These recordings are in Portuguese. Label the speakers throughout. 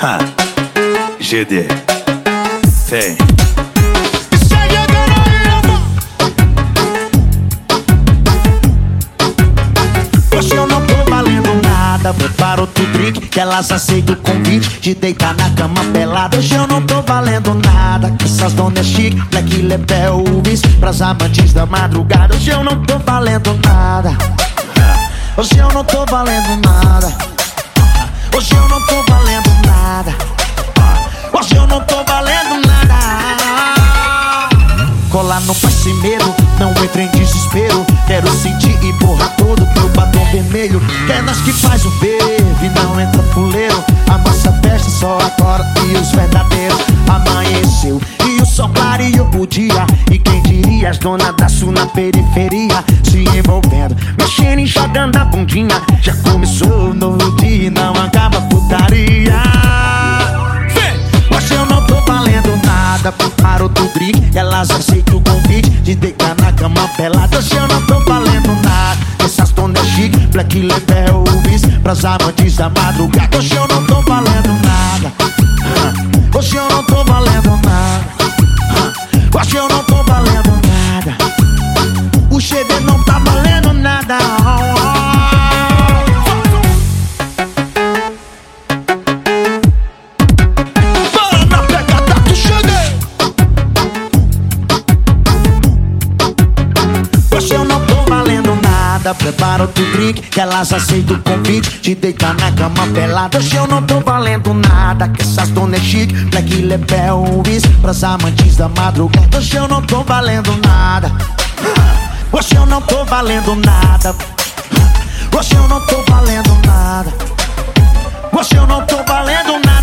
Speaker 1: Ha. GD. Vem.
Speaker 2: Hoje eu não tô valendo nada Prepara outro drink que elas aceitam o convite De deitar na cama pelada Hoje eu não tô valendo nada Que essas donas chique, Black Lebel, Uvis Pras amantes da madrugada Hoje eu não tô valendo nada Hoje eu não tô valendo nada Hoje eu não tô Colar no medo, não entre em desespero Quero sentir e borrar todo teu batom vermelho. Quer nós que faz o bebe, não entra fuleiro. A nossa festa só agora e os verdadeiros Amanheceu. E o sol clareou o dia. E quem diria as donas da sul na periferia Se envolvendo, mexendo e jogando a bundinha. Já começou o novo Drink Elas aceitam o convite De deitar na cama pelada Hoje eu não tô valendo nada. Essas donas chique Black Lebel, Uvis Pras amantes da madrugada Hoje eu não tô valendo nada nada Prepara outro drink que elas aceitam o convite De deitar na cama pelada. Hoje eu não tô valendo nada Que essas donas chique, Black Lebel, Uvis Pras amantes da madrugada. Hoje eu não tô valendo nada. Hoje eu não tô valendo nada. Hoje eu não tô valendo nada. Hoje eu não tô valendo nada.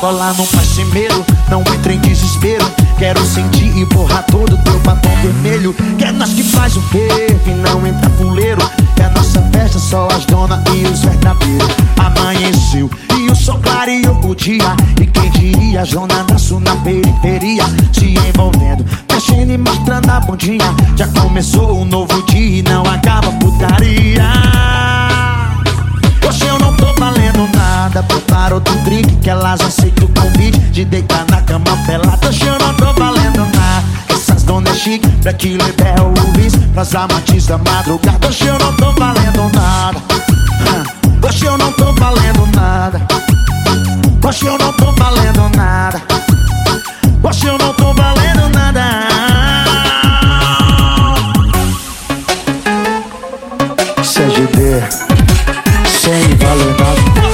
Speaker 2: Colar no medo Não entre em desespero Quero sentir e borrar todo teu batom vermelho Que é nós que faz o fervo e não entra fuleiro. Que a nossa festa só as donas e os verdadeiros. Amanheceu e o sol clareou o dia. E quem diria sul na periferia Se envolvendo, mexendo e mostrando a bundinha. Já começou um novo dia drink que elas aceitam o convite De deitar na cama pelada. Hoje eu não tô valendo nada Essas donas chique, Black Lebel, Uvis Pras amantes da madrugada. Hoje eu não tô valendo nada. Hoje eu não tô valendo nada. Hoje eu não tô valendo nada. Hoje eu não tô valendo nada. CGD Sem valer nada